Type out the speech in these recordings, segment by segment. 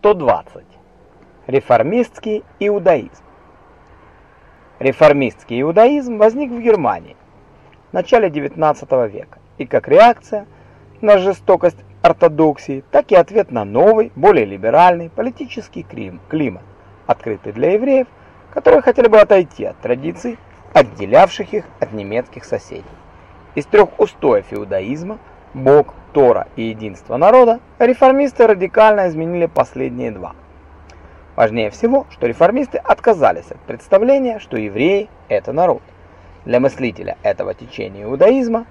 120. Реформистский иудаизм. Реформистский иудаизм возник в Германии в начале XIX века и как реакция на жестокость ортодоксии, так и ответ на новый, более либеральный политический климат, открытый для евреев, которые хотели бы отойти от традиций, отделявших их от немецких соседей. Из трех устоев иудаизма – Бог, Тора и единство народа, реформисты радикально изменили последние два. Важнее всего, что реформисты отказались от представления, что евреи – это народ. Для мыслителя этого течения иудаизма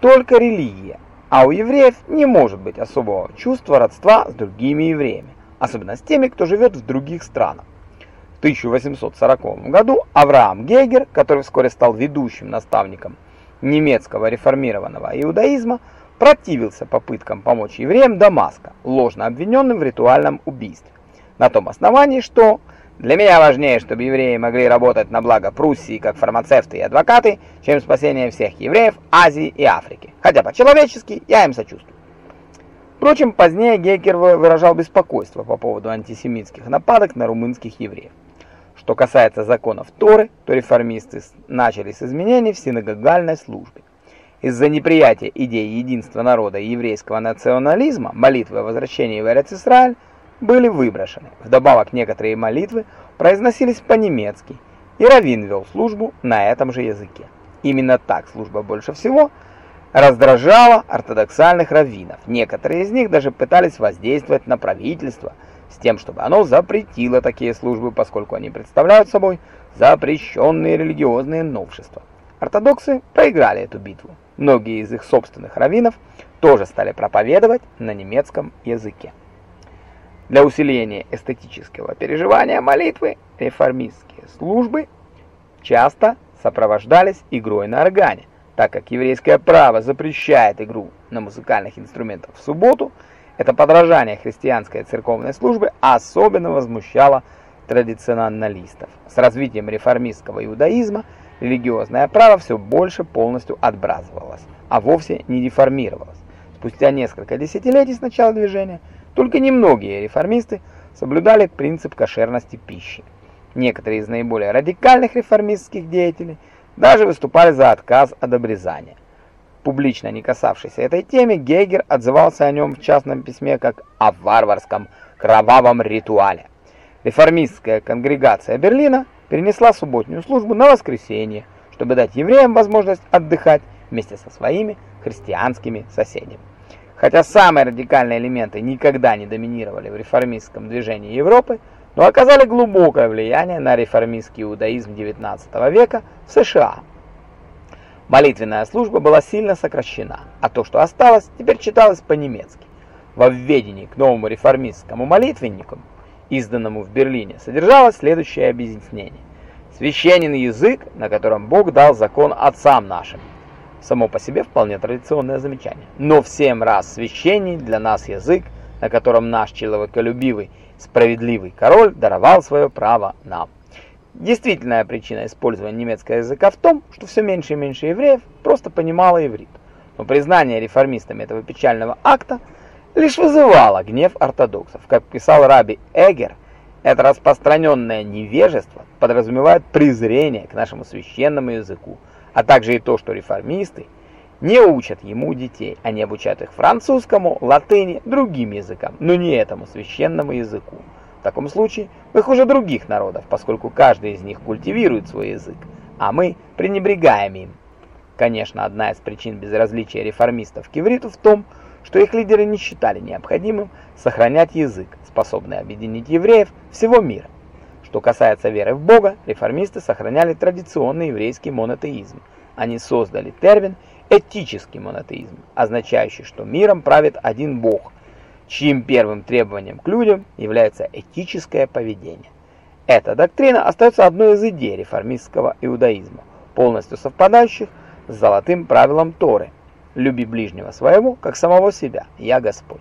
только религия, а у евреев не может быть особого чувства родства с другими евреями, особенно с теми, кто живет в других странах. В 1840 году Авраам Гейгер, который вскоре стал ведущим наставником немецкого реформированного иудаизма, противился попыткам помочь евреям Дамаска, ложно обвиненным в ритуальном убийстве. На том основании, что для меня важнее, чтобы евреи могли работать на благо Пруссии как фармацевты и адвокаты, чем спасение всех евреев Азии и Африки. Хотя по-человечески я им сочувствую. Впрочем, позднее Гейкер выражал беспокойство по поводу антисемитских нападок на румынских евреев. Что касается законов Торы, то реформисты начали с изменений в синагогальной службе. Из-за неприятия идеи единства народа и еврейского национализма молитвы о возвращении в Эрец-Исраэль были выброшены. Вдобавок некоторые молитвы произносились по-немецки, и раввин вел службу на этом же языке. Именно так служба больше всего раздражала ортодоксальных раввинов. Некоторые из них даже пытались воздействовать на правительство с тем, чтобы оно запретило такие службы, поскольку они представляют собой запрещенные религиозные новшества. Ортодоксы проиграли эту битву. Многие из их собственных раввинов тоже стали проповедовать на немецком языке. Для усиления эстетического переживания молитвы реформистские службы часто сопровождались игрой на органе, так как еврейское право запрещает игру на музыкальных инструментах в субботу, это подражание христианской церковной службы особенно возмущало традиционалистов. С развитием реформистского иудаизма – религиозное право все больше полностью отбрасывалось, а вовсе не деформировалось. Спустя несколько десятилетий с начала движения только немногие реформисты соблюдали принцип кошерности пищи. Некоторые из наиболее радикальных реформистских деятелей даже выступали за отказ от обрезания. Публично не касавшийся этой темы, Гейгер отзывался о нем в частном письме как о варварском кровавом ритуале. Реформистская конгрегация Берлина перенесла субботнюю службу на воскресенье, чтобы дать евреям возможность отдыхать вместе со своими христианскими соседями. Хотя самые радикальные элементы никогда не доминировали в реформистском движении Европы, но оказали глубокое влияние на реформистский иудаизм XIX века в США. Молитвенная служба была сильно сокращена, а то, что осталось, теперь читалось по-немецки. Во введении к новому реформистскому молитвеннику изданному в Берлине, содержалось следующее объяснение. Священен язык, на котором Бог дал закон отцам нашим. Само по себе вполне традиционное замечание. Но в семь раз священней для нас язык, на котором наш человеколюбивый, справедливый король даровал свое право нам. Действительная причина использования немецкого языка в том, что все меньше и меньше евреев просто понимало иврит. Но признание реформистами этого печального акта – лишь вызывало гнев ортодоксов. Как писал Раби Эгер, это распространенное невежество подразумевает презрение к нашему священному языку, а также и то, что реформисты не учат ему детей, они обучают их французскому, латыни, другим языкам, но не этому священному языку. В таком случае мы хуже других народов, поскольку каждый из них культивирует свой язык, а мы пренебрегаем им. Конечно, одна из причин безразличия реформистов к ивриту в том, что что их лидеры не считали необходимым сохранять язык, способный объединить евреев всего мира. Что касается веры в Бога, реформисты сохраняли традиционный еврейский монотеизм. Они создали термин «этический монотеизм», означающий, что миром правит один Бог, чьим первым требованием к людям является этическое поведение. Эта доктрина остается одной из идей реформистского иудаизма, полностью совпадающих с золотым правилом Торы – люби ближнего своего, как самого себя, я Господь.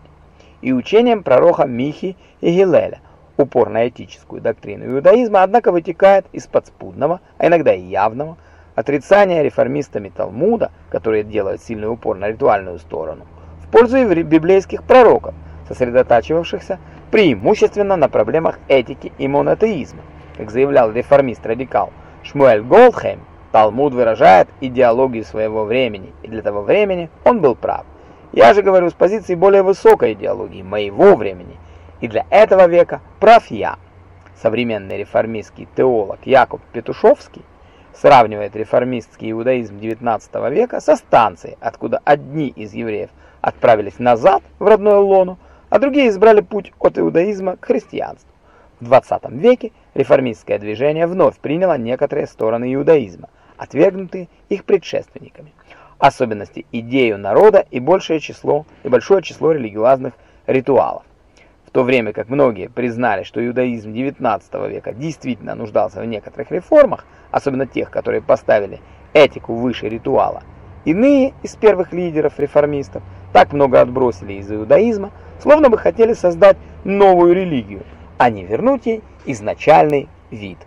И учением пророка Михи и Гилеля, упор на этическую доктрину иудаизма, однако вытекает из подспудного, а иногда и явного, отрицания реформистами Талмуда, которые делают сильный упор на ритуальную сторону, в пользу библейских пророков, сосредотачивавшихся преимущественно на проблемах этики и монотеизма. Как заявлял реформист-радикал Шмуэль Голдхейм, Талмуд выражает идеологию своего времени, и для того времени он был прав. Я же говорю с позиции более высокой идеологии, моего времени, и для этого века прав я. Современный реформистский теолог Яков Петушовский сравнивает реформистский иудаизм XIX века со станцией, откуда одни из евреев отправились назад в родное лоно, а другие избрали путь от иудаизма к христианству. В 20 веке реформистское движение вновь приняло некоторые стороны иудаизма – отвергнутые их предшественниками. Особенности идею народа и большее число и большое число религиозных ритуалов. В то время как многие признали, что иудаизм XIX века действительно нуждался в некоторых реформах, особенно тех, которые поставили этику выше ритуала, иные из первых лидеров реформистов так много отбросили из иудаизма, словно бы хотели создать новую религию, а не вернуть ей изначальный вид.